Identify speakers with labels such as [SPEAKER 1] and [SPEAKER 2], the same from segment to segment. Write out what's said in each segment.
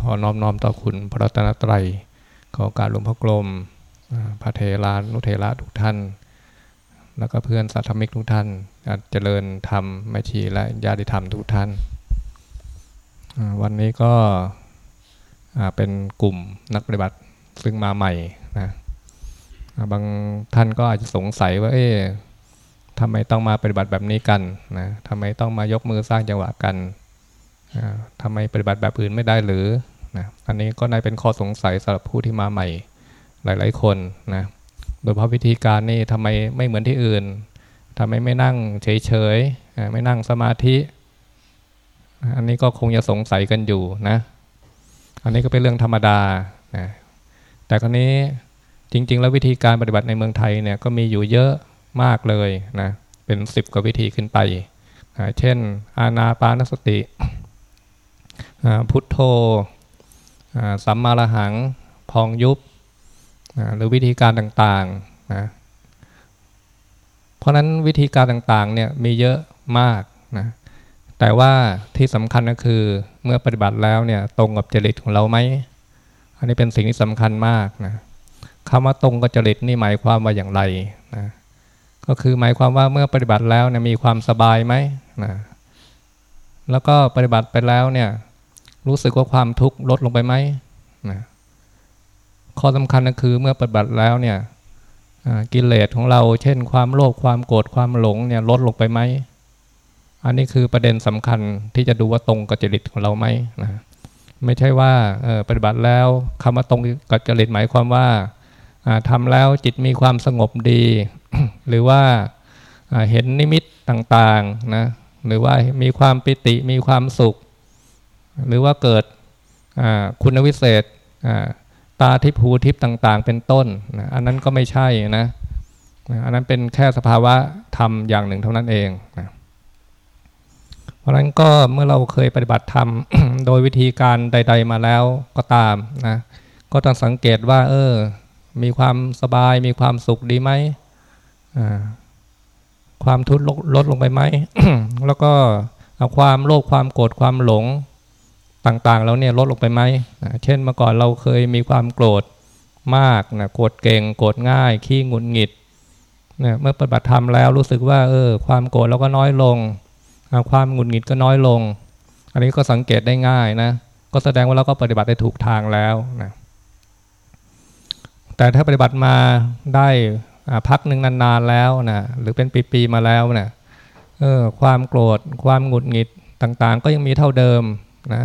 [SPEAKER 1] ขอน้อมน้อมต่อคุณพระรัตนตรัย ขอการหลวงพ่อกลม พระเทรานุเทระทุกท่าน แล้วก็เพื่อนสัตมิกทุกท่านเจริญธรรมแม่ชีและญาติธรรมทุกท่าน วันนี้ก็เป็นกลุ่มนักปฏิบัติซึ่งมาใหม่นะบางท่านก็อาจจะสงสัยว่า เอ๊ะทำไมต้องมาปฏิบัติแบบนี้กันนะทำไมต้องมายกมือสร้างจังหวะกัน ทำไมปฏิบัติแบบอื่นไม่ได้หรือนะอันนี้ก็น่าเป็นข้อสงสัยสำหรับผู้ที่มาใหม่หลาย ๆ คนนะโดยเพราะวิธีการนี่ทำไมไม่เหมือนที่อื่นทำไมไม่นั่งเฉยๆไม่นั่งสมาธิ อันนี้ก็คงจะสงสัยกันอยู่นะ อันนี้ก็เป็นเรื่องธรรมดานะแต่ครนี้จริง ๆ แล้ววิธีการปฏิบัติในเมืองไทยเนี่ยก็มีอยู่เยอะมากเลยนะเป็นสิบกว่าวิธีขึ้นไปนะเช่น อาณาปานสติ พุทโธสัมมาระหังพองยุบหรือวิธีการต่างๆนะเพราะนั้นวิธีการต่างๆเนี่ยมีเยอะมากนะแต่ว่าที่สำคัญก็คือเมื่อปฏิบัติแล้วเนี่ยตรงกับจริตของเราไหมอันนี้เป็นสิ่งที่สำคัญมากนะคำว่าตรงกับจริตนี่หมายความว่าอย่างไรนะก็คือหมายความว่าเมื่อปฏิบัติแล้วเนี่ยมีความสบายไหมนะแล้วก็ปฏิบัติไปแล้วเนี่ย รู้สึกว่าความทุกข์ลดลงไปไหมนะข้อสำคัญก็คือเมื่อปฏิบัติแล้วเนี่ยกิเลสของเราเช่น ความโลภความโกรธความหลงเนี่ยลดลงไปไหมอันนี้คือประเด็นสำคัญที่จะดูว่าตรงกับจริตของเราไหมนะไม่ใช่ว่าปฏิบัติแล้วคำว่าตรงกับจริตหมายความว่าทำแล้วจิตมีความสงบดี หรือว่าเห็นนิมิตต่างๆนะหรือว่ามีความปิติมีความสุข หรือว่าเกิดคุณวิเศษตาทิพหูทิพต่างๆ เป็นต้น อันนั้นก็ไม่ใช่นะ อันนั้นเป็นแค่สภาวะธรรมอย่างหนึ่งเท่านั้นเองนะเพราะฉะนั้นก็เมื่อเราเคยปฏิบัติธรรมโดยวิธีการใด ๆ มาแล้วก็ตามนะก็ต้องสังเกตว่า เออ มีความสบายมีความสุขดีไหมความทุกข์ลดลงไปไหมแล้วก็เอาความโลภความโกรธความหลง ต่างๆแล้วเนี่ยลดลงไปไหมนะเช่นเมื่อก่อนเราเคยมีความโกรธมากนะโกรธเก่งโกรธง่าย ขี้งุนหงิดนะเมื่อปฏิบัติธรรมแล้วรู้สึกว่าเออความโกรธเราก็น้อยลง ความงุนหงิดก็น้อยลง อันนี้ก็สังเกตได้ง่ายนะก็แสดงว่าเราก็ปฏิบัติได้ถูกทางแล้วนะแต่ถ้าปฏิบัติมาได้พักหนึ่งนานๆแล้วนะหรือเป็นปีๆมาแล้วนะเออความโกรธความหงุดหงิดต่างๆ ก็ยังมีเท่าเดิมนะ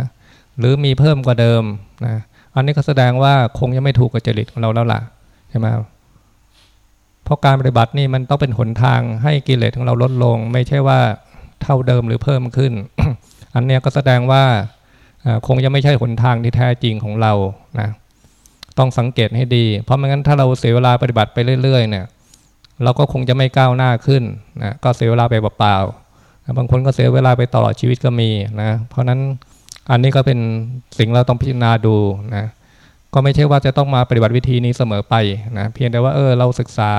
[SPEAKER 1] หรือมีเพิ่มกว่าเดิมนะอันนี้ก็แสดงว่าคงยังไม่ถูกกับจริตของเราแล้วล่ะใช่ไหมเพราะการปฏิบัตินี่มันต้องเป็นหนทางให้กิเลสของเราลดลง ไม่ใช่ว่าเท่าเดิมหรือเพิ่มขึ้น อันนี้ก็แสดงว่าคงยังไม่ใช่หนทางที่แท้จริงของเรานะต้องสังเกตให้ดี เพราะไม่งั้นถ้าเราเสียเวลาปฏิบัติไปเรื่อย ๆ เนี่ย เราก็คงจะไม่ก้าวหน้าขึ้นนะก็เสียเวลาไปเปล่าๆบางคนก็เสียเวลาไปตลอดชีวิตก็มีนะเพราะนั้น อันนี้ก็เป็นสิ่งเราต้องพิจารณาดูนะก็ไม่ใช่ว่าจะต้องมาปฏิบัติวิธีนี้เสมอไปนะเพียงแต่ว่าเออเราศึกษา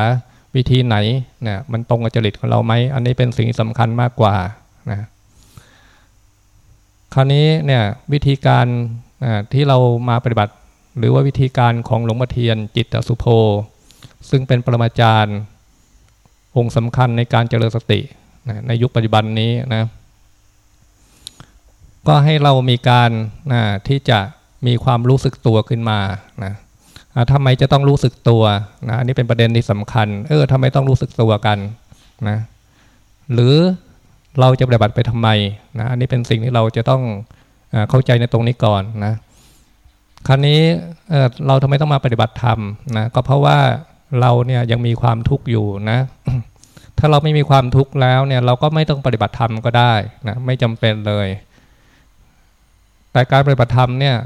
[SPEAKER 1] วิธีไหนเนี่ยมันตรงกับจริตของเราไหมอันนี้เป็นสิ่งสำคัญมากกว่านะคราวนี้เนี่ยวิธีการที่เรามาปฏิบัติ หรือว่าวิธีการของหลวงพ่อเทียนจิตสุโภซึ่งเป็นปรมาจารย์องค์สำคัญในการเจริญสติในยุคปัจจุบันนี้นะ ก็ให้เรามีการนะที่จะมีความรู้สึกตัวขึ้นมานะทำไมจะต้องรู้สึกตัวนะอันนี้เป็นประเด็นที่สำคัญ เออทำไมต้องรู้สึกตัวกันนะหรือเราจะปฏิบัติไปทำไมนะอันนี้เป็นสิ่งที่เราจะต้องเข้าใจในตรงนี้ก่อนนะคราวนี้เเราทำไมต้องมาปฏิบัติธรรมนะก็เพราะว่าเราเนี่ยยังมีความทุกข์อยู่นะ ถ้าเราไม่มีความทุกข์แล้วเนี่ยเราก็ไม่ต้องปฏิบัติธรรมก็ได้นะไม่จำเป็นเลย แต่การปฏิบัติธรรมเนี่ย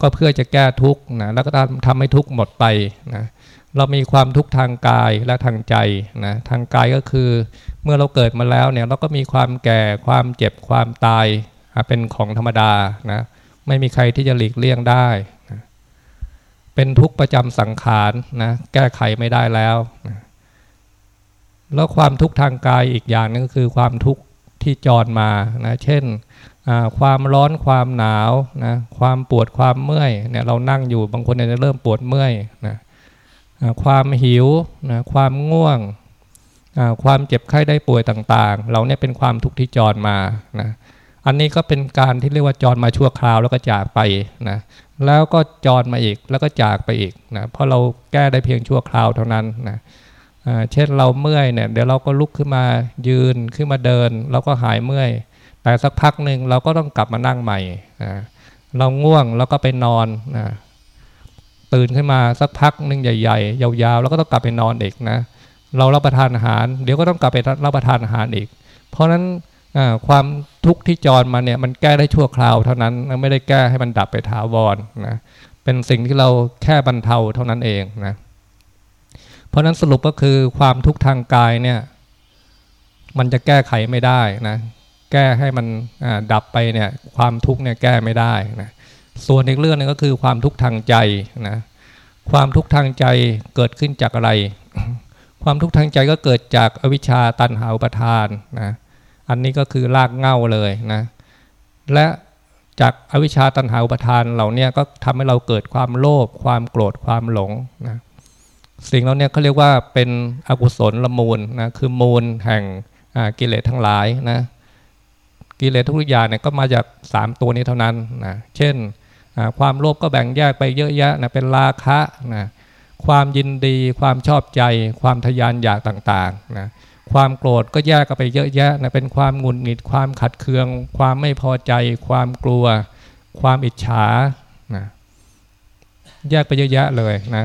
[SPEAKER 1] ก็เพื่อจะแก้ทุกข์นะแล้วก็ทำให้ทุกข์หมดไปนะเรามีความทุกข์ทางกายและทางใจนะทางกายก็คือเมื่อเราเกิดมาแล้วเนี่ยเราก็มีความแก่ความเจ็บความตายเป็นของธรรมดานะไม่มีใครที่จะหลีกเลี่ยงได้นะเป็นทุกข์ประจำสังขารนะแก้ไขไม่ได้แล้วนะแล้วความทุกข์ทางกายอีกอย่างนึงก็คือความทุกข์ที่จรมานะเช่น ความร้อนความหนาวนะความปวดความเมื่อยเนี่ยเรานั่งอยู่บางคนจะเริ่มปวดเมื่อยนะความหิวนะความง่วง ความเจ็บไข้ได้ป่วยต่างๆ เราเนี่ยเป็นความทุกข์ที่จรมานะอันนี้ก็เป็นการที่เรียกว่าจรมาชั่วคราวแล้วก็จากไปนะแล้วก็จรมาอีกแล้วก็จากไปอีกนะเพราะเราแก้ได้เพียงชั่วคราวเท่านั้นนะเช่นเราเมื่อยเนี่ยเดี๋ยวเราก็ลุกขึ้นมายืนขึ้นมาเดิน เราก็หายเมื่อย แต่สักพักหนึ่งเราก็ต้องกลับมานั่งใหม่นะเราง่วงแล้วก็ไปนอนนะตื่นขึ้นมาสักพักหนึ่งใหญ่ๆ ยาวๆ แล้วก็ต้องกลับไปนอนอีกนะ เรารับประทานอาหาร เดี๋ยวก็ต้องกลับไปรับประทานอาหารอีก เพราะฉะนั้นความทุกข์ที่จรมาเนี่ยมันแก้ได้ชั่วคราวเท่านั้นไม่ได้แก้ให้มันดับไปถาวรนะเป็นสิ่งที่เราแค่บรรเทาเท่านั้นเองนะเพราะนั้นสรุปก็คือความทุกข์ทางกายเนี่ยมันจะแก้ไขไม่ได้นะ แก้ให้มันดับไปเนี่ยความทุกข์เนี่ยแก้ไม่ได้นะส่วนอีกเรื่องนึงก็คือความทุกข์ทางใจนะความทุกข์ทางใจเกิดขึ้นจากอะไร ความทุกข์ทางใจก็เกิดจากอวิชชาตันหาอุปทานนะอันนี้ก็คือรากเง่าเลยนะและจากอวิชชาตันหาอุปทานเหล่านี้ก็ทำให้เราเกิดความโลภความโกรธความหลงนะสิ่งเหล่านี้เขาเรียกว่าเป็นอกุศลละมูลนะคือมูลแห่งกิเลสทั้งหลายนะ กิเลสทุกอย่างเนี่ยก็มาจาก 3 ตัวนี้เท่านั้นนะเช่นความโลภก็แบ่งแยกไปเยอะแยะนะเป็นราคะนะความยินดีความชอบใจ ความทยานอยากต่างๆนะความโกรธก็แยกกันไปเยอะแยะนะเป็นความหงุดหงิดความขัดเคือง ความไม่พอใจ ความกลัว ความอิจฉานะแยกไปเยอะแยะเลยนะ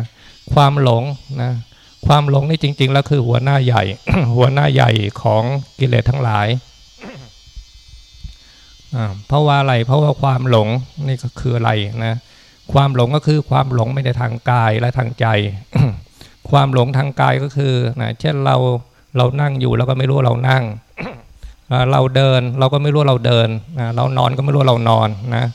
[SPEAKER 1] ความหลงนะความหลงนี่จริง ๆ แล้วคือหัวหน้าใหญ่ หัวหน้าใหญ่ของกิเลสทั้งหลาย เพราะว่าอะไรเพราะว่าความหลงนี่ก็คืออะไรนะความหลงก็คือความหลงไม่ได้ทางกายและทางใจ ความหลงทางกายก็คือนะเช่นเราเรานั่งอยู่เราก็ไม่รู้เรานั่ง เราเดินเราก็ไม่รู้เราเดินเรานอนก็ไม่รู้เรานอนนะ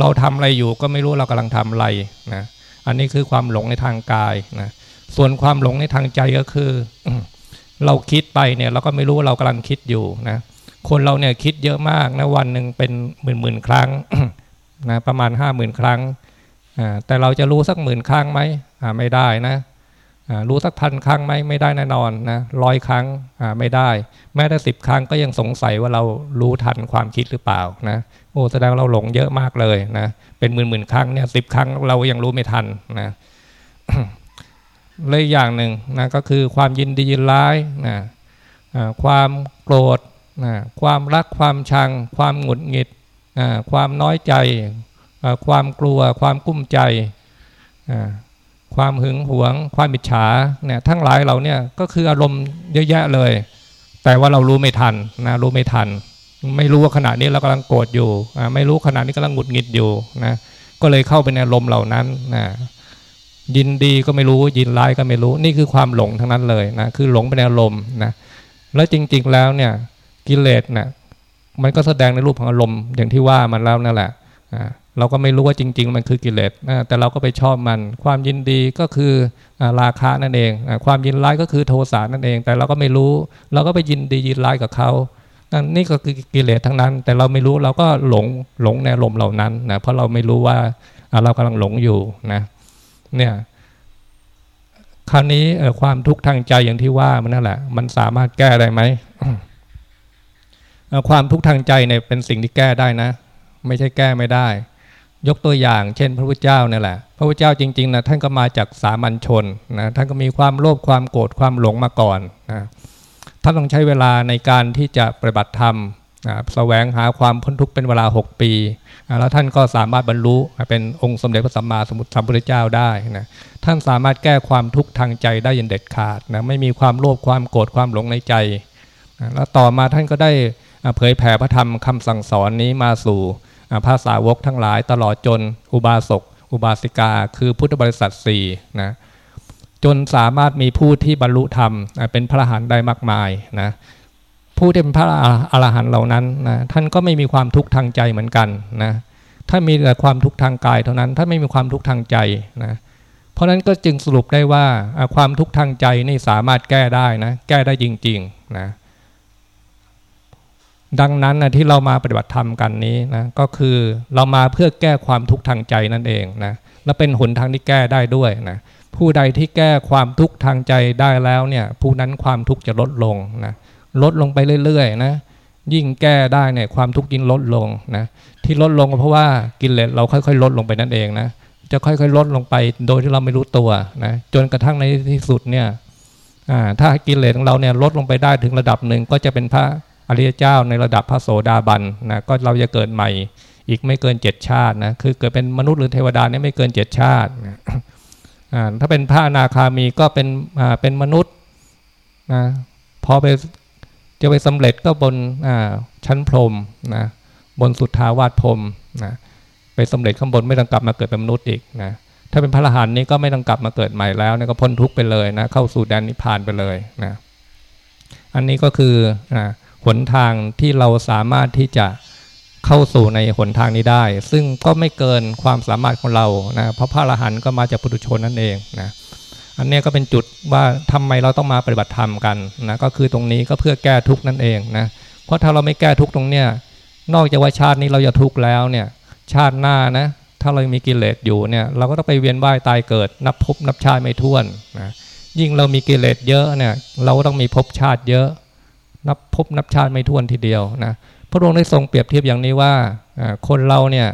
[SPEAKER 1] เราทำอะไรอยู่ก็ไม่รู้เรากำลังทำอะไรนะอันนี้คือความหลงในทางกายนะส่วนความหลงในทางใจก็คือ เราคิดไปเนี่ยเราก็ไม่รู้ว่าเรากำลังคิดอยู่นะ คนเราเนี่ยคิดเยอะมากนะวันหนึ่งเป็นหมื่นหมื่นครั้งนะประมาณห้าหมื่นครั้งแต่เราจะรู้สักหมื่นครั้งไหมไม่ได้นะรู้สักพันครั้งไหมไม่ได้แน่นอนนะร้อยครั้งไม่ได้ แม้แต่สิบครั้งก็ยังสงสัยว่าเรารู้ทันความคิดหรือเปล่านะโอ้แสดงเราหลงเยอะมากเลยนะเป็นหมื่นหมื่นครั้งเนี่ยสิบครั้งเรายังรู้ไม่ทันนะเลยอย่างหนึ่งนะก็คือความยินดียินร้ายนะความโกรธ นะความรักความชัง ความหงุดหงิดความน้อยใจความกลัว ความกุ้มใจความหึงหวง ความอิจฉาเนี่ยทั้งหลายเราเนี่ยก็คืออารมณ์เยอะแยะเลย แต่ว่าเรารู้ไม่ทันนะรู้ไม่ทัน ไม่รู้ว่าขณะนี้เรากำลังโกรธอยู่ไม่รู้ขณะนี้กำลังหงุดหงิดอยู่นะก็เลยเข้าไปในอารมณ์เหล่านั้นนะยินดีก็ไม่รู้ยินร้ายก็ไม่รู้นี่คือความหลงทั้งนั้นเลยนะคือหลงไปในอารมณ์นะแล้วจริง ๆแล้วเนี่ย กิเลสนะ่ะมันก็แสดงในรูปของอารมณ์อย่างที่ว่ามันแล้วนั่นแหละเราก็ไม่รู้ว่าจริง ๆ มันคือกิเลสนะแต่เราก็ไปชอบมัน ความยินดีก็คือราคะนั่นเอง ความยินร้ายก็คือโทสะนั่นเอง แต่เราก็ไม่รู้ เราก็ไปยินดียินร้ายกับเขานี่ก็คือกิเลสทั้งนั้น แต่เราไม่รู้เราก็หลงหลงในลมเหล่านั้นนะเพราะเราไม่รู้ว่าเรากำลังหลงอยู่นะเนี่ยคราวนี้ความทุกข์ทางใจอย่างที่ว่ามันนั่นแหละ มันสามารถแก้ได้ไหม ความทุกข์ทางใจเนี่ยเป็นสิ่งที่แก้ได้นะ ไม่ใช่แก้ไม่ได้ ยกตัวอย่าง เช่น พระพุทธเจ้านี่แหละ พระพุทธเจ้าจริงๆนะท่านก็มาจากสามัญชนนะท่านก็มีความโลภความโกรธความหลงมาก่อนนะท่านต้องใช้เวลาในการที่จะปฏิบัติธรรมนะแสวงหาความพ้นทุกข์เป็นเวลา 6 ปีนะแล้วท่านก็สามารถบรรลุเป็นองค์สมเด็จพระสัมมาสัมพุทธเจ้าได้นะท่านสามารถแก้ความทุกข์ทางใจได้อย่างเด็ดขาดนะไม่มีความโลภความโกรธความหลงในใจนะแล้วต่อมาท่านก็ได้ เผยแผ่พระธรรมคำสั่งสอนนี้มาสู่ภาษาวกทั้งหลายตลอดจนอุบาสกอุบาสิกา คือพุทธบริษัทสี่นะจนสามารถมีผู้ที่บรรลุธรรมเป็นพระอรหันต์ได้มากมายนะผู้ที่เป็นพระอรหันต์เหล่านั้นนะท่านก็ไม่มีความทุกข์ทางใจเหมือนกันนะถ้ามีแต่ความทุกข์ทางกายเท่านั้นถ้าไม่มีความทุกข์ทางใจนะเพราะนั้นก็จึงสรุปได้ว่าความทุกข์ทางใจนี่สามารถแก้ได้นะแก้ได้จริงๆนะ ดังนั้นนะที่เรามาปฏิบัติธรรมกันนี้นะก็คือเรามาเพื่อแก้ความทุกข์ทางใจนั่นเองนะและเป็นหนทางที่แก้ได้ด้วยนะผู้ใดที่แก้ความทุกข์ทางใจได้แล้วเนี่ยผู้นั้นความทุกข์จะลดลงนะลดลงไปเรื่อยๆนะยิ่งแก้ได้เนี่ยความทุกข์ยิ่งลดลงนะที่ลดลงเพราะว่ากิเลสเราค่อยๆ ลดลงไปนั่นเองนะจะค่อยๆ ลดลงไปโดยที่เราไม่รู้ตัวนะจนกระทั่งในที่สุดเนี่ยถ้ากิเลสของเราเนี่ยลดลงไปได้ถึงระดับหนึ่งก็จะเป็นพระ อริยเจ้าในระดับพระโสดาบันนะก็เราจะเกิดใหม่อีกไม่เกินเจ็ดชาตินะคือเกิดเป็นมนุษย์หรือเทวดาเนี่ยไม่เกินเจ็ดชาตินะถ้าเป็นพระอนาคามีก็เป็นเป็นมนุษย์นะพอไปจะไปสำเร็จก็บนชั้นพรหมนะบนสุทธาวาสพรมนะไปสำเร็จข้างบนไม่ต้องกลับมาเกิดเป็นมนุษย์อีกนะถ้าเป็นพระอรหันต์นี่ก็ไม่ต้องกลับมาเกิดใหม่แล้วนะก็พ้นทุกข์ไปเลยนะเข้าสู่แดนนิพพานไปเลยนะอันนี้ก็คือนะ หนทางที่เราสามารถที่จะเข้าสู่ในหนทางนี้ได้ ซึ่งก็ไม่เกินความสามารถของเรานะเพราะพระอรหันต์ก็มาจากปุถุชนนั่นเองนะอันนี้ก็เป็นจุดว่าทำไมเราต้องมาปฏิบัติธรรมกันนะก็คือตรงนี้ก็เพื่อแก้ทุกข์นั่นเองนะเพราะถ้าเราไม่แก้ทุกข์ตรงเนี้ยนอกจากว่าชาตินี้เราจะทุกข์แล้วเนี่ยชาติหน้านะถ้าเรามีกิเลสอยู่เนี่ยเราก็ต้องไปเวียนว่ายตายเกิด นับภพนับชาติไม่ถ้วนนะยิ่งเรามีกิเลสเยอะเนี่ยเราก็ต้องมีภพชาติเยอะ นับภพนับชาติไม่ถ้วนทีเดียวนะพระองค์ได้ทรงเปรียบเทียบอย่างนี้ว่าคนเราเนี่ย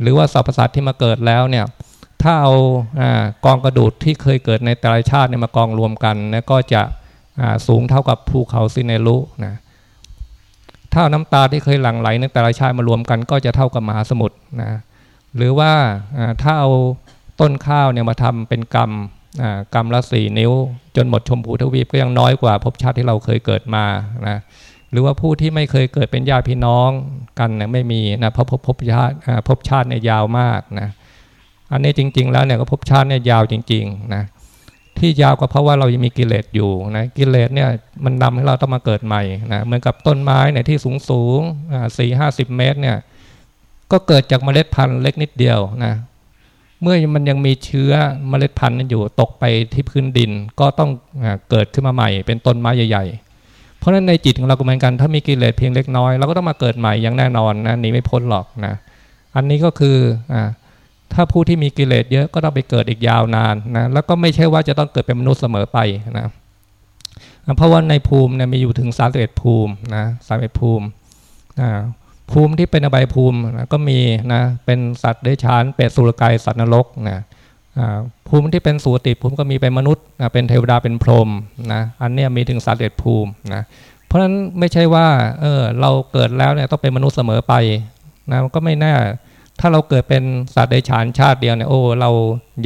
[SPEAKER 1] หรือว่าสรรพสัตว์ที่มาเกิดแล้วเนี่ยถ้าเอากองกระดูดที่เคยเกิดในแต่ละชาติเนี่ยมากองรวมกันนะก็จะสูงเท่ากับภูเขาซินเนรุนะถ้าน้ำตาที่เคยหลั่งไหลในแต่ละชาติมารวมกัน ก็จะเท่ากับมหาสมุทรนะหรือว่าถ้าเอาต้นข้าวเนี่ยมาทำเป็นกรรม กรรมละสี่นิ้ว จนหมดชมพูทวีปก็ยังน้อยกว่าภพชาติที่เราเคยเกิดมานะหรือว่าผู้ที่ไม่เคยเกิดเป็นญาติพี่น้องกันเนี่ยไม่มีนะเพราะภพชาติภพชาติเนี่ยยาวมากนะอันนี้จริง ๆ แล้วเนี่ยก็ภพชาติเนี่ยยาวจริงๆนะที่ยาวก็เพราะว่าเรายังมีกิเลสอยู่นะกิเลสเนี่ยมันนำให้เราต้องมาเกิดใหม่นะเหมือนกับต้นไม้เนี่ยที่สูงสูงสี่ห้าสิบเมตรเนี่ยก็เกิดจากเมล็ดพันธุ์เล็กนิดเดียวนะ เมื่อมันยังมีเชื้อเมล็ดพันธุ์นั้นอยู่ตกไปที่พื้นดินก็ต้องเกิดขึ้นมาใหม่ เป็นต้นไม้ใหญ่ ๆ เพราะฉะนั้นในจิตของเราก็เหมือนกันถ้ามีกิเลสเพียงเล็กน้อยเราก็ต้องมาเกิดใหม่อย่างแน่นอนนะหนีไม่พ้นหรอกนะอันนี้ก็คืออ่าถ้าผู้ที่มีกิเลสเยอะก็ต้องไปเกิดอีกยาวนานนะแล้วก็ไม่ใช่ว่าจะต้องเกิดเป็นมนุษย์เสมอไปนะเพราะว่าในภูมิเนี่ยมีอยู่ถึงสามสิบเอ็ดภูมินะสามเอ็ดภูมิ ภูมิที่เป็นอบายภูมินะก็มีนะเป็นสัตว์เดชานเป็ดสุรกายสัตว์นรกนะภูมิที่เป็นสุติภูมิก็มีเป็นมนุษย์นะเป็นเทวดาเป็นพรหมนะอันนี้มีถึงสามสิบเอ็ดภูมินะเพราะฉะนั้นไม่ใช่ว่าเออเราเกิดแล้วเนี่ยต้องเป็นมนุษย์เสมอไปนะก็ไม่แน่ถ้าเราเกิดเป็นสัตว์เดรัจฉานชาติเดียวเนี่ยโอ้เรา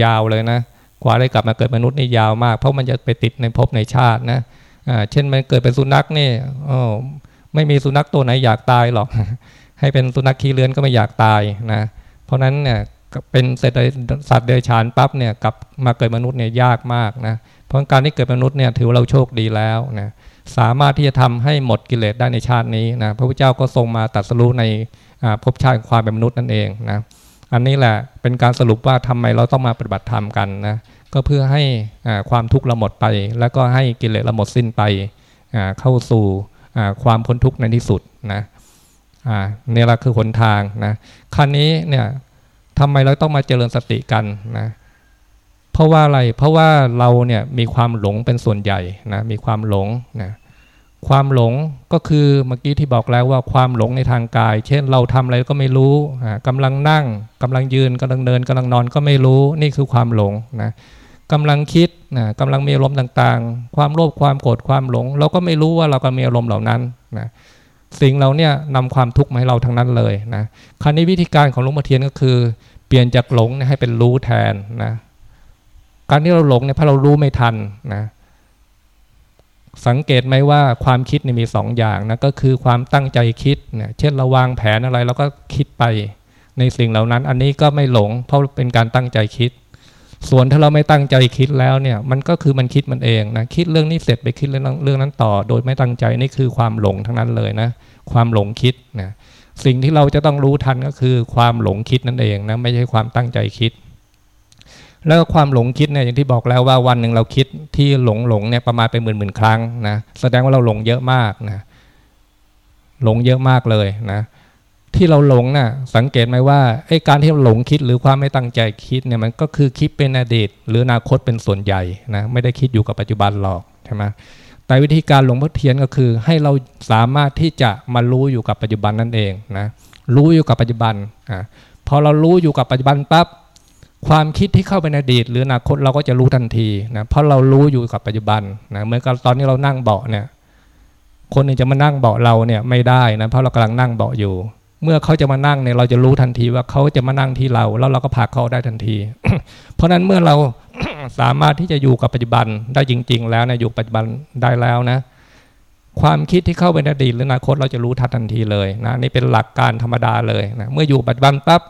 [SPEAKER 1] ยาวเลยนะกว่าได้กลับมาเกิดมนุษย์นี่ยาวมาก เพราะมันจะไปติดในภพในชาตินะอ่าเช่นมันเกิดเป็นสุนัขนี่โอ้ ไม่มีสุนัขตัวไหนอยากตายหรอก ให้เป็นสุนัขขี้เลือนก็ไม่อยากตายนะ เพราะนั้นเนี่ยเป็นสัตว์เดรัจฉานปั๊บเนี่ยกลับมาเกิดมนุษย์เนี่ยยากมากนะเพราะการที่เกิดมนุษย์เนี่ยถือเราโชคดีแล้วนะสามารถที่จะทำให้หมดกิเลสได้ในชาตินี้นะพระพุทธเจ้าก็ทรงมาตัดสู้ในภพชาติความเป็นมนุษย์นั่นเองนะอันนี้แหละเป็นการสรุปว่าทำไมเราต้องมาปฏิบัติธรรมกันนะก็เพื่อให้ความทุกข์เราหมดไป แล้วก็ให้กิเลสเราหมดสิ้นไปเข้าสู่ ความพ้นทุกข์ในที่สุดนะนี่แหละคือหนทางนะครั้นี้เนี่ยทำไมเราต้องมาเจริญสติกันนะเพราะว่าอะไรเพราะว่าเราเนี่ยมีความหลงเป็นส่วนใหญ่นะมีความหลงนะความหลงก็คือเมื่อกี้ที่บอกแล้วว่าความหลงในทางกาย เช่นเราทำอะไรก็ไม่รู้กำลังนั่งกำลังยืนกำลังเดินกำลังนอนก็ไม่รู้นี่คือความหลงนะ กำลังคิดนะกำลังมีอารมณ์ต่างๆ ความโลภความโกรธความหลง เราก็ไม่รู้ว่าเราก็มีอารมณ์เหล่านั้นนะสิ่งเราเนี่ยนำความทุกข์มาให้เราทั้งนั้นเลยนะคราวนี้วิธีการของหลวงพ่อเทียนก็คือ เปลี่ยนจากหลงให้เป็นรู้แทนนะการที่เราหลงเนี่ยเพราะเรารู้ไม่ทันนะสังเกตไหมว่าความคิดนี่มีสองอย่างนะก็คือความตั้งใจคิดเนี่ยเช่นเราวางแผนอะไรเราก็คิดไปในสิ่งเหล่านั้น อันนี้ก็ไม่หลงเพราะเป็นการตั้งใจคิด ส่วนถ้าเราไม่ตั้งใจคิดแล้วเนี่ย มันก็คือมันคิดมันเองนะคิดเรื่องนี้เสร็จไปคิดเรื่องเรื่องนั้นต่อ โดยไม่ตั้งใจนี่คือความหลงทั้งนั้นเลยนะ ความหลงคิดนะสิ่งที่เราจะต้องรู้ทันก็คือความหลงคิดนั่นเองนะไม่ใช่ความตั้งใจคิด แล้วความหลงคิดเนี่ยอย่างที่บอกแล้วว่าวันหนึ่งเราคิดที่หลงหลงเนี่ยประมาณเป็นหมื่นหมื่นครั้งนะแสดงว่าเราหลงเยอะมากนะหลงเยอะมากเลยนะ ที่เราหลงนะ่ะสังเกตไหมว่าไอ้การที่เราหลงคิดหรือความไม่ตั้งใจคิดเนี่ยมันก็คือคิดเป็นอดีต หรืออนาคตเป็นส่วนใหญ่นะไม่ได้คิดอยู่กับปัจจุบันหรอกใช่ไหมแต่วิธีการหลงพ่อเทียนก็คือ ให้เราสามารถที่จะมารู้อยู่กับปัจจุบันนั่นเองนะรู้อยู่กับปัจจุบันอ่าพอเรารู้อยู่กับปัจจุบันปั๊บความคิดที่เข้าไปในอดีต หรืออนาคตเราก็จะรู้ทันทีนะเพราะเรารู้อยู่กับปัจจุบันนะเหมือนกับตอนนี้เรานั่งเบาะเนี่ยคนนึงจะมานั่งเบาะเราเนี่ยไม่ได้นะเพราะเรากำลังนั่งเบาะอยู่ เมื่อเขาจะมานั่งเนี่ยเราจะรู้ทันทีว่าเขาจะมานั่งที่เรา แล้วเราก็พาเขาได้ทันที เพราะนั้นเมื่อเราสามารถที่จะอยู่กับปัจจุบันได้จริง ๆ แล้วนะอยู่ปัจจุบันได้แล้วนะ ความคิดที่เข้าไปในอดีตหรืออนาคตเราจะรู้ทันทันทีเลยนะนี่เป็นหลักการธรรมดาเลยนะเมื่ออยู่ปัจจุบันปั๊บ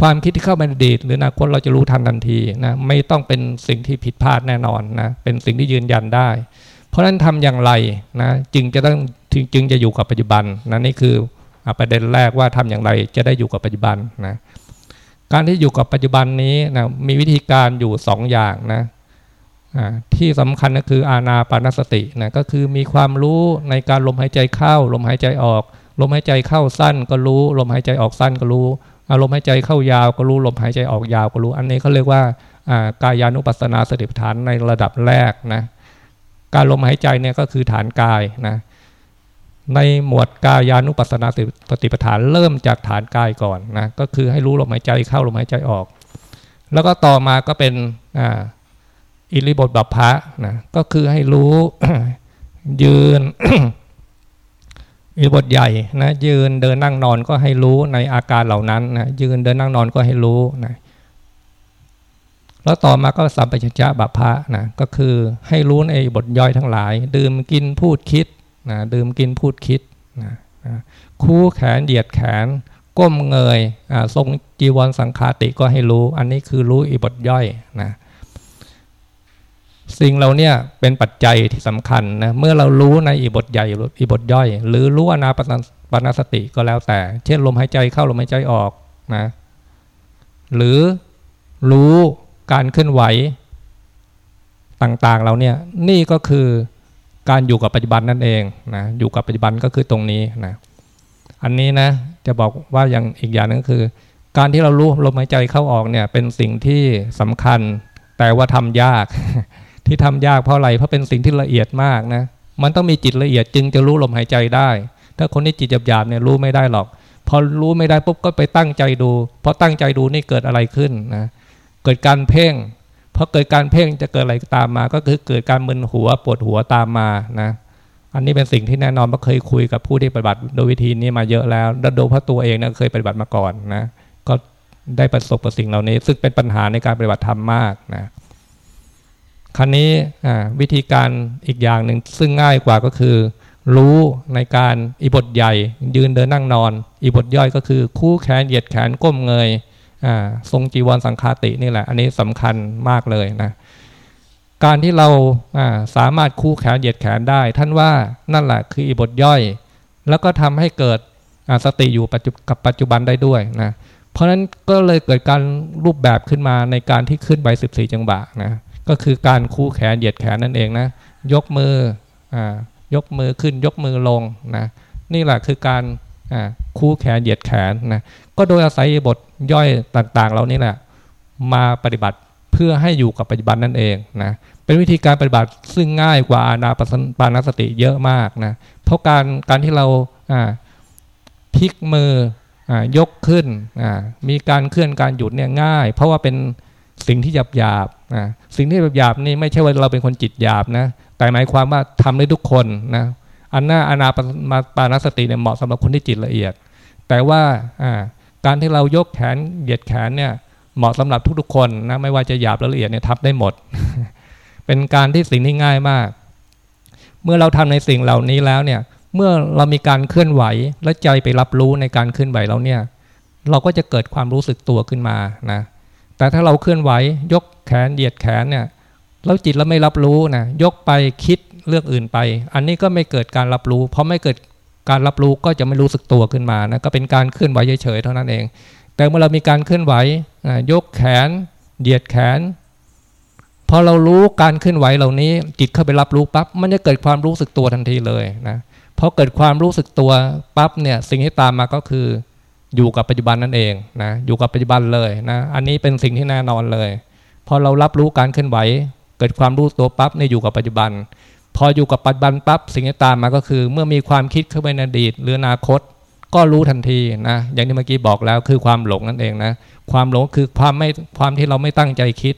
[SPEAKER 1] ความคิดที่เข้าไปในอดีตหรืออนาคตเราจะรู้ทันทันทีนะไม่ต้องเป็นสิ่งที่ผิดพลาดแน่นอนนะเป็นสิ่งที่ยืนยันได้ เพราะฉะนั้นทำอย่างไรนะจึงจะต้องจึงจะอยู่กับปัจจุบันนะนี่คือ ประเด็นแรกว่าทำอย่างไรจะได้อยู่กับปัจจุบันนะการที่อยู่กับปัจจุบันนี้นะมีวิธีการอยู่2ออย่างนะที่สำคัญก็คืออาณาปานสตินะก็คือมีความรู้ในการลมหายใจเข้า ลมหายใจออก ลมหายใจเข้าสั้นก็รู้ ลมหายใจออกสั้นก็รู้อารมณ์หายใจเข้ายาวก็รู้ลมหายใจออกยาวก็รู้ อันนี้เขาเรียกว่ากายานุปัสสนาสติปัฏฐานในระดับแรกนะการลมหายใจเนี่ยก็คือฐานกายนะ ในหมวดกายานุปัสสนาสติปัฏฐานเริ่มจากฐานกายก่อนนะก็คือให้รู้ลมหายใจเข้าลมหายใจออก แล้วก็ต่อมาก็เป็นอิริบทบัพพะนะก็คือให้รู้ยืนอิริบทใหญ่นะยืนเดินนั่งนอนก็ให้รู้ในอาการเหล่านั้นนะยืนเดินนั่งนอนก็ให้รู้นะแล้วต่อมาก็สัมปชัญญะบัพพะนะก็คือให้รู้ในบทย่อยทั้งหลาย ดื่มกินพูดคิด นะดื่มกินพูดคิดนะนะคู่แขนเหยียดแขน ก้มเงยทรงจีวรสังคาติก็ให้รู้ อันนี้คือรู้อีบทย่อยนะสิ่งเราเนี่ยเป็นปัจจัยที่สำคัญนะเมื่อเรารู้ในอีบทใหญ่อีบทย่อย หรือรู้อนาปนสติก็แล้วแต่ เช่นลมหายใจเข้าลมหายใจออกนะหรือรู้การเคลื่อนไหวต่างๆเราเนี่ยนี่ก็คือ การอยู่กับปัจจุบันนั่นเองนะอยู่กับปัจจุบันก็คือตรงนี้นะอันนี้นะจะบอกว่าอย่างอีกอย่างนึงก็คือ การที่เรารู้ลมหายใจเข้าออกเนี่ยเป็นสิ่งที่สำคัญ แต่ว่าทำยาก ที่ทำยากเพราะอะไรเพราะเป็นสิ่งที่ละเอียดมากนะมันต้องมีจิตละเอียดจึงจะรู้ลมหายใจได้ ถ้าคนที่จิตหยาบๆเนี่ยรู้ไม่ได้หรอก พอรู้ไม่ได้ปุ๊บก็ไปตั้งใจดูพอตั้งใจดูนี่เกิดอะไรขึ้นนะเกิดการเพ่ง อเกิดการเพ่งจะเกิดอะไรตามมา ก็คือเกิดการมึนหัวปวดหัวตามมานะอันนี้เป็นสิ่งที่แน่นอนเพราะเคยคุยกับผู้ที่ปฏิบัติโดยวิธีนี้มาเยอะแล้วโดยเพราะตัวเองนะเคยปฏิบัติมาก่อนนะก็ได้ประสบกับสิ่งเหล่านี้ ซึ่งเป็นปัญหาในการปฏิบัติธรรมมากนะครั้นี้วิธีการอีกอย่างหนึ่งซึ่งง่ายกว่าก็คือ รู้ในการอิบทใหญ่ ยืนเดินนั่งนอน อิบทย่อยก็คือคู่แขนเหยียดแขนก้มเงย ทรงจีวรสังคาตินี่แหละ อันนี้สำคัญมากเลยนะ การที่เราสามารถคู่แขนเหยียดแขนได้ ท่านว่านั่นแหละคืออิบทย่อย แล้วก็ทำให้เกิดสติอยู่กับปัจจุบันได้ด้วยนะ เพราะฉะนั้นก็เลยเกิดการรูปแบบขึ้นมาในการที่ขึ้นใบสิบสี่จังหวะนะ ก็คือการคู่แขนเหยียดแขนนั่นเองนะ ยกมืออยกมือขึ้นยกมือลงนะ นี่แหละคือการ คู่แขนเหยียดแขนนะก็โดยอาศัยบทย่อยต่างๆเรานี่แหละมาปฏิบัติเพื่อให้อยู่กับปัจจุบันนั่นเองนะเป็นวิธีการปฏิบัติซึ่งง่ายกว่าอานาปานสติเยอะมากนะเพราะการการที่เราพลิกมือยกขึ้นมีการเคลื่อนการหยุดเนี่ยง่าย เพราะว่าเป็นสิ่งที่หยาบหยาบสิ่งที่หยาบนี่ไม่ใช่ว่าเราเป็นคนจิตหยาบนะแต่หมายความว่าทำได้ทุกคนนะ อันหน้าอนาปานสติเนี่ยเหมาะสำหรับคนที่จิตละเอียด แต่ว่าการที่เรายกแขนเหยียดแขนเนี่ยเหมาะสำหรับทุกๆคนนะไม่ว่าจะหยาบละเอียดเนี่ยทำได้หมด เป็นการที่สิ่งที่ง่ายมาก เมื่อเราทำในสิ่งเหล่านี้แล้วเนี่ยเมื่อเรามีการเคลื่อนไหวและใจไปรับรู้ในการเคลื่อนไหวเราเนี่ย เราก็จะเกิดความรู้สึกตัวขึ้นมานะแต่ถ้าเราเคลื่อนไหวยกแขนเหยียดแขนเนี่ยแล้วจิตเราไม่รับรู้นะยกไปคิด เรื่องอื่นไป อันนี้ก็ไม่เกิดการรับรู้เพราะไม่เกิดการรับรู้ก็จะไม่รู้สึกตัวขึ้นมานะก็เป็นการเคลื่อนไหวเฉยๆเท่านั้นเอง แต่เมื่อเรามีการเคลื่อนไหวยกแขนเหยียดแขนพอเรารู้การเคลื่อนไหวเหล่านี้ จิตเข้าไปรับรู้ปั๊บมันจะเกิดความรู้สึกตัวทันทีเลยนะพอเกิดความรู้สึกตัวปั๊บเนี่ยสิ่งที่ตามมาก็คืออยู่กับปัจจุบันนั่นเองนะอยู่กับปัจจุบันเลยนะอันนี้เป็นสิ่งที่แน่นอนเลย พอเรารับรู้การเคลื่อนไหว เกิดความรู้ตัวปั๊บเนี่ยอยู่กับปัจจุบัน พออยู่กับปัจจุบันปั๊บสิ่งที่ตามมาก็คือ เมื่อมีความคิดเข้าไปในอดีต หรืออนาคต ก็รู้ทันทีนะอย่างที่เมื่อกี้บอกแล้วคือความหลงนั่นเองนะความหลงคือความไม่ความที่เราไม่ตั้งใจคิด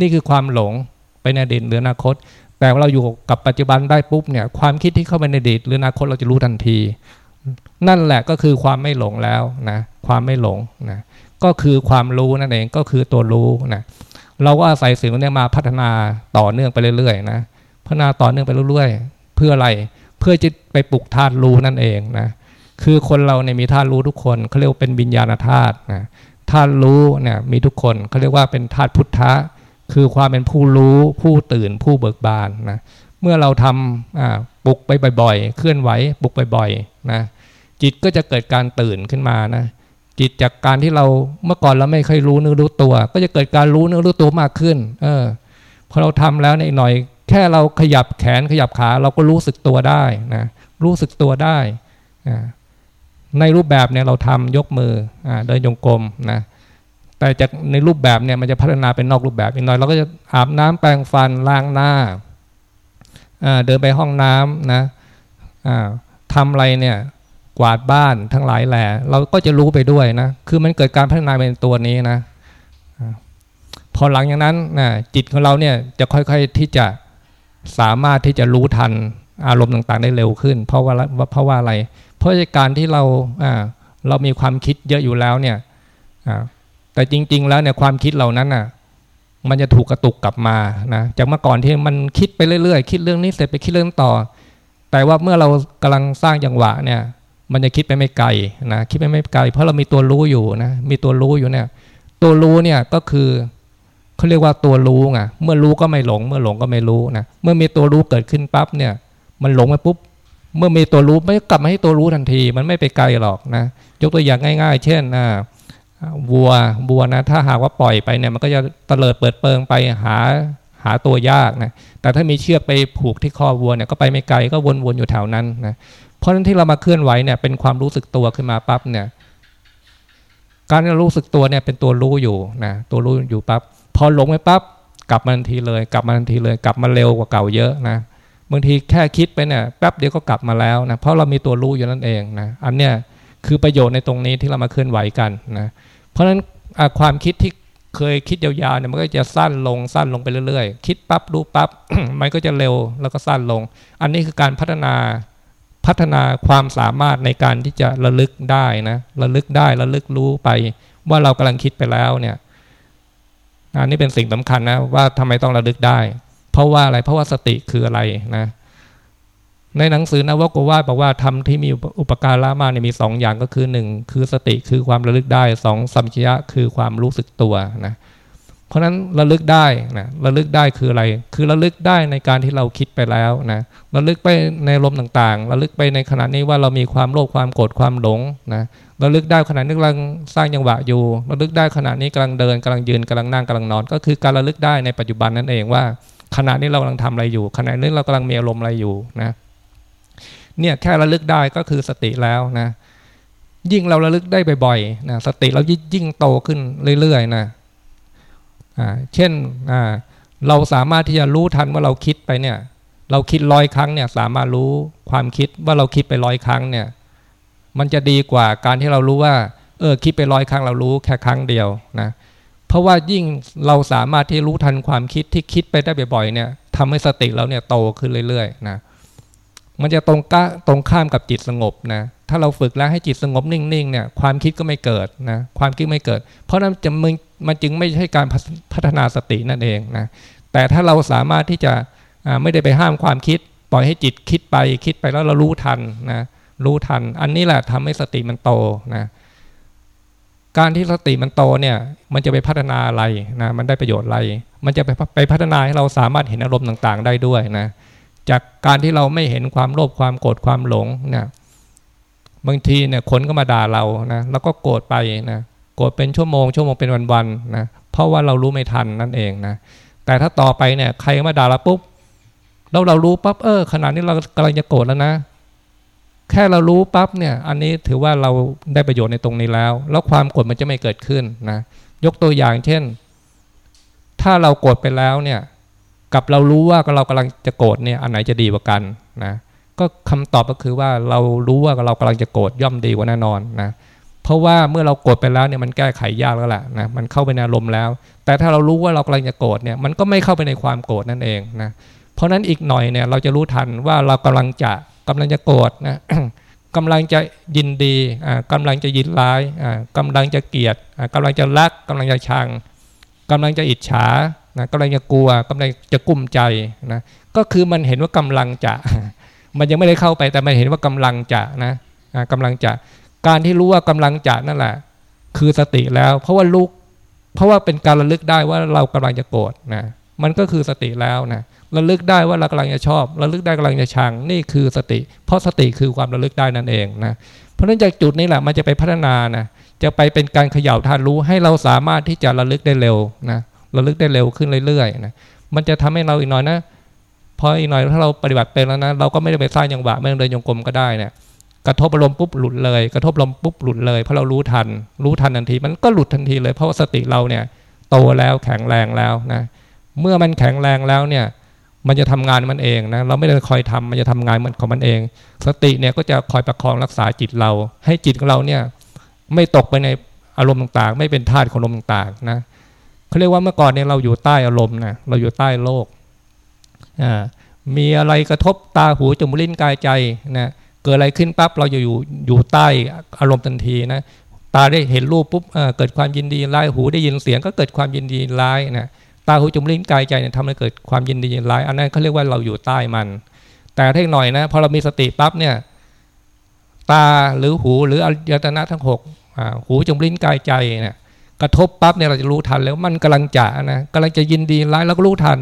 [SPEAKER 1] นี่คือความหลงไปในอดีตหรืออนาคต แต่ว่าเราอยู่กับปัจจุบันได้ปุ๊บเนี่ยความคิดที่เข้าไปในอดีตหรืออนาคตเราจะรู้ทันที นั่นแหละก็คือความไม่หลงแล้วนะความไม่หลงนะก็คือความรู้นั่นเองก็คือตัวรู้นะเราก็อาศัยสิ่งนี้มาพัฒนาต่อเนื่องไปเรื่อยๆนะ พัฒนาต่อเนื่องไปเรื่อยๆ เพื่ออะไรเพื่อจะไปปลุกธาตุรู้นั่นเองนะคือคนเราเนี่ยมีธาตุรู้ทุกคนเขาเรียกว่าเป็นวิญญาณธาตุนะธาตุรู้เนี่ยมีทุกคนเขาเรียกว่าเป็นธาตุพุทธะ คือความเป็นผู้รู้ผู้ตื่นผู้เบิกบานนะเมื่อเราทำปลุกไปบ่อยๆ เคลื่อนไหวปลุกบ่อยๆนะจิตก็จะเกิดการตื่นขึ้นมานะจิตจากการที่เราเมื่อก่อนเราไม่เคยรู้เนื้อรู้ตัว ก็จะเกิดการรู้เนื้อรู้ตัวมากขึ้น เออพอเราทำแล้วในหน่อย แค่เราขยับแขนขยับขาเราก็รู้สึกตัวได้นะรู้สึกตัวได้นะในรูปแบบเนี่ยเราทำยกมืออเดินยงกลมนะแต่จากในรูปแบบเนี่ยมันจะพัฒนาเป็นนอกรูปแบบอีกหน่อยเราก็จะอาบน้ำแปรงฟันล้างหน้าเดินไปห้องน้ำนะทำอะไรเนี่ยกวาดบ้านทั้งหลายแหล่เราก็จะรู้ไปด้วยนะคือมันเกิดการพัฒนาเป็นตัวนี้นะพอหลังจากนั้นนะจิตของเราเนี่ยจะค่อยๆที่จะ สามารถที่จะรู้ทันอารมณ์ต่างๆ ได้เร็วขึ้น เพราะว่าเพราะว่าอะไร เพราะการที่เราเรามีความคิดเยอะอยู่แล้วเนี่ยแต่จริง ๆ แล้วเนี่ยความคิดเหล่านั้นอะมันจะถูกกระตุกกลับมานะจากเมื่อก่อนที่มันคิดไปเรื่อยๆ คิดเรื่องนี้เสร็จไปคิดเรื่องต่อ แต่ว่าเมื่อเรากำลังสร้างจังหวะเนี่ยมันจะคิดไปไม่ไกลนะคิดไปไม่ไกล เพราะเรามีตัวรู้อยู่นะมีตัวรู้อยู่เนี่ยตัวรู้เนี่ยก็คือ เขาเรียกว่าตัวรู้ไงเมื่อรู้ก็ไม่หลง เมื่อหลงก็ไม่รู้นะเมื่อมีตัวรู้เกิดขึ้นปั๊บเนี่ย มันหลงไปปุ๊บเมื่อมีตัวรู้ไม่กลับมาให้ตัวรู้ทันที มันไม่ไปไกลหรอกนะยกตัวอย่างง่าย ๆ เช่นอ่าวัววัวนะ ถ้าหากว่าปล่อยไปเนี่ยมันก็จะเตลิดเปิดเปิงไปหาหาตัวยากนะแต่ถ้ามีเชือกไปผูกที่คอวัวเนี่ยก็ไปไม่ไกลก็วนๆอยู่แถวนั้นนะเพราะฉะนั้นที่เรามาเคลื่อนไหวเนี่ยเป็นความรู้สึกตัวขึ้นมาปั๊บเนี่ยการที่เรารู้สึกตัวเนี่ยเป็นตัวรู้อยู่นะตัวรู้อยู่ปั๊บ พอหลงไปปั๊บกลับมาทันทีเลย กลับมาทันทีเลย กลับมาเร็วกว่าเก่าเยอะนะบางทีแค่คิดไปเนี่ยแป๊บเดียวก็กลับมาแล้วนะเพราะเรามีตัวรู้อยู่นั่นเองนะอันเนี้ยคือประโยชน์ในตรงนี้ที่เรามาเคลื่อนไหวกันนะเพราะฉะนั้นความคิดที่เคยคิดยาวๆเนี่ยมันก็จะสั้นลงสั้นลงไปเรื่อยๆ คิดปั๊บรู้ปั๊บมันก็จะเร็วแล้วก็สั้นลง อันนี้คือการพัฒนาพัฒนาความสามารถในการที่จะระลึกได้นะระลึกได้ระลึกรู้ไป ว่าเรากำลังคิดไปแล้วเนี่ย อันนี้เป็นสิ่งสำคัญนะว่าทำไมต้องระลึกได้ เพราะว่าอะไรเพราะว่าสติคืออะไรนะ ในหนังสือนวโกวาบอกว่าทำที่มีอุปการะมากเนี่ยมีสองอย่างก็คือหนึ่งคือสติคือความระลึกได้สองสัมชยะคือความรู้สึกตัวนะเพราะนั้นระลึกได้นะระลึกได้คืออะไร คือระลึกได้ในการที่เราคิดไปแล้วนะระลึกไปในลมต่างๆ ระลึกไปในขณะนี้ว่าเรามีความโลภความโกรธความหลงนะระลึกได้ขณะนี้กำลังสร้างยังหวะอยู่ระลึกได้ขณะนี้กำลังเดินกำลังยืนกำลังนั่งกำลังนอน ก็คือการระลึกได้ในปัจจุบันนั่นเองว่า ขณะนี้เรากำลังทำอะไรอยู่ ขณะนี้เรากำลังมีอารมณ์อะไรอยู่นะเนี่ยแค่ระลึกได้ก็คือสติแล้วนะยิ่งเราระลึกได้บ่อยๆนะสติเรายิ่งโตขึ้นเรื่อยๆนะ เช่นเราสามารถที่จะรู้ทันว่าเราคิดไปเนี่ย เราคิดร้อยครั้งเนี่ยสามารถรู้ความคิดว่าเราคิดไปร้อยครั้งเนี่ย มันจะดีกว่าการที่เรารู้ว่า เออคิดไปร้อยครั้งเรารู้แค่ครั้งเดียวนะเพราะว่ายิ่งเราสามารถที่รู้ทันความคิดที่คิดไปได้บ่อยๆเนี่ยทำให้สติเราเนี่ยโตขึ้นเรื่อยๆนะ มันจะตรงก้าตรงข้ามกับจิตสงบนะ ถ้าเราฝึกแล้วให้จิตสงบนิ่งๆเนี่ย ความคิดก็ไม่เกิดนะ ความคิดไม่เกิด เพราะนั้นจะมึงมันจึงไม่ใช่การพัฒนาสตินั่นเองนะ แต่ถ้าเราสามารถที่จะไม่ได้ไปห้ามความคิด ปล่อยให้จิตคิดไปคิดไปแล้วเรารู้ทันนะ รู้ทัน อันนี้แหละทำให้สติมันโตนะ การที่สติมันโตเนี่ย มันจะไปพัฒนาอะไรนะ มันได้ประโยชน์อะไร มันจะไปไปพัฒนาให้เราสามารถเห็นอารมณ์ต่าง ๆ ได้ด้วยนะ จากการที่เราไม่เห็นความโลภความโกรธความหลงเนี่ยบางทีเนี่ยคนก็มาด่าเรานะแล้วก็โกรธไปนะโกดเป็นชั่วโมงชั่วโมงเป็นวันๆนะเพราะว่าเรารู้ไม่ทันนั่นเองนะแต่ถ้าต่อไปเนี่ยใครมาด่าเราปุ๊บเราเรารู้ปั๊บเออขนาดนี้เรากำลังจะโกรธแล้วนะ แค่เรารู้ปั๊บเนี่ย อันนี้ถือว่าเราได้ประโยชน์ในตรงนี้แล้ว แล้วความโกรธมันจะไม่เกิดขึ้นนะยกตัวอย่างเช่น ถ้าเราโกรธไปแล้วเนี่ย กับเรารู้ว่าเรากำลังจะโกรธเนี่ยอันไหนจะดีกว่ากันนะก็คำตอบก็คือว่าเรารู้ว่าเรากำลังจะโกรธย่อมดีกว่าแน่นอนนะเพราะว่าเมื่อเราโกรธไปแล้วเนี่ยมันแก้ไขยากแล้วแหละนะมันเข้าไปในอารมณ์แล้ว แต่ถ้าเรารู้ว่าเรากำลังจะโกรธเนี่ยมันก็ไม่เข้าไปในความโกรธนั่นเองนะเพราะนั้นอีกหน่อยเนี่ยเราจะรู้ทันว่าเรากำลังจะกำลังจะโกรธนะกำลังจะยินดีกำลังจะยินร้ายกำลังจะเกลียดกำลังจะรักกำลังจะชังกำลังจะอิจฉา นะกำลังจะกลัวกำลังจะกุ้มใจนะก็คือมันเห็นว่ากำลังจะ มันยังไม่ได้เข้าไปแต่มันเห็นว่ากำลังจะนะกำลังจะการที่รู้ว่ากำลังจะนั่นแหละ คือสติแล้ว เพราะว่าลูกเพราะว่าเป็นการระลึกได้ว่าเรากำลังจะโกรธนะมันก็คือสติแล้วนะระลึกได้ว่าเรากำลังจะชอบระลึกได้กำลังจะชังนี่คือสติ เพราะสติคือความระลึกได้นั่นเองนะเพราะฉะนั้นจากจุดนี้แหละมันจะไปพัฒนานะจะไปเป็นการเขย่าทานรู้ให้เราสามารถที่จะระลึกได้เร็วนะ ระลึกได้เร็วขึ้นเรื่อยๆนะมันจะทำให้เราอีกหน่อยนะพออีกหน่อยถ้าเราปฏิบัติเป็นแล้วนะเราก็ไม่ได้ไปสร้างยังหวะไม่ต้องเดินยงกลมก็ได้นะกระทบอารมณ์ปุ๊บหลุดเลย กระทบลมปุ๊บหลุดเลยเพราะเรารู้ทัน รู้ทันทันที มันก็หลุดทันทีเลย เพราะสติเราเนี่ย โตแล้วแข็งแรงแล้วนะเมื่อมันแข็งแรงแล้วเนี่ย มันจะทำงานมันเองนะเราไม่ได้คอยทำมันจะทำงานมันของมันเอง สติเนี่ยก็จะคอยประคองรักษาจิตเรา ให้จิตของเราเนี่ย ไม่ตกไปในอารมณ์ต่างๆ ไม่เป็นทาสของอารมณ์ต่างๆนะ เขาเรียกว่าเมื่อก่อนเนี่ยเราอยู่ใต้อารมณ์นะเราอยู่ใต้โลกอ่ามีอะไรกระทบตาหูจมูกลิ้นกายใจนะเกิดอะไรขึ้นปั๊บเราจะอยู่อยู่ใต้อารมณ์ทันทีนะตาได้เห็นรูปปุ๊บเกิดความยินดีร้ายหูได้ยินเสียงก็เกิดความยินดีร้ายนะตาหูจมูกลิ้นกายใจเนี่ยทำให้เกิดความยินดียินร้าย อันนั้นเขาเรียกว่าเราอยู่ใต้มัน แต่ถ้าหน่อยนะพอเรามีสติปั๊บเนี่ยตาหรือหูหรืออายตนะทั้งหกหูจมูกลิ้นกายใจเนี่ย กระทบปั๊บเนี่ยเราจะรู้ทันแล้วมันกำลังจะนะกำลังจะยินดีร้ายเราก็รู้ทัน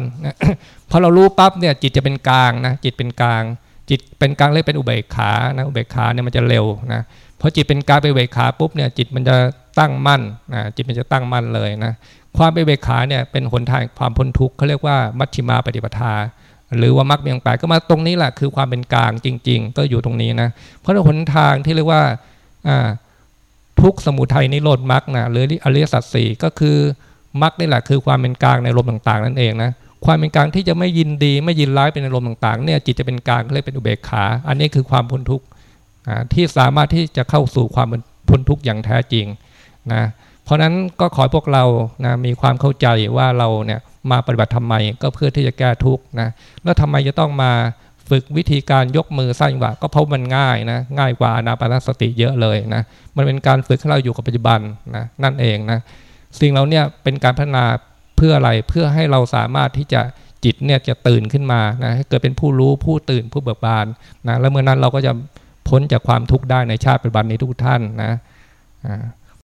[SPEAKER 1] พอเรารู้ปั๊บเนี่ยจิตจะเป็นกลางนะจิตเป็นกลาง จิตเป็นกลางเลยเป็นอุเบกขานะอุเบกขาเนี่ยมันจะเร็วนะพอจิตเป็นกลางไปอุเบกขาปุ๊บเนี่ยจิตมันจะตั้งมั่นนะจิตมันจะตั้งมั่นเลยนะความเป็นเบกขาเนี่ยเป็นหนทางความพ้นทุกข์เขาเรียกว่ามัชชิมาปฏิปทา หรือว่ามรรคเมียงแปดก็มาตรงนี้แหละคือความเป็นกลางจริง ๆ ก็อยู่ตรงนี้นะเพราะหนทางที่เรียกว่า ทุกสมุทัยนิโรธมรรคนะหรืออริยสัจสี่ก็คือมรรคนี่แหละคือความเป็นกลางในลมต่างๆ นั่นเองนะความเป็นกลางที่จะไม่ยินดีไม่ยินร้ายเป็นในลมต่างๆเนี่ยจิตจะเป็นกลางเรียกเป็นอุเบกขา อันนี้คือความพ้นทุกข์ที่สามารถที่จะเข้าสู่ความพ้นทุกข์อย่างแท้จริงนะเพราะนั้นก็ขอพวกเรานะมีความเข้าใจว่าเราเนี่ยมาปฏิบัติทำไมก็เพื่อที่จะแก้ทุกข์นะแล้วทำไมจะต้องมา ฝึกวิธีการยกมือสร้างว่าก็เพราะมันง่ายนะง่ายกว่าอนาปานสติเยอะเลยนะมันเป็นการฝึกให้เราอยู่กับปัจจุบันนะนั่นเองนะสิ่งเราเนี่ยเป็นการพัฒนาเพื่ออะไรเพื่อให้เราสามารถที่จะจิตเนี่ยจะตื่นขึ้นมานะให้เกิดเป็นผู้รู้ผู้ตื่นผู้เบิกบานนะแล้วเมื่อนั้นเราก็จะพ้นจากความทุกข์ได้ในชาติปัจจุบันนี้ทุกท่านนะอ่า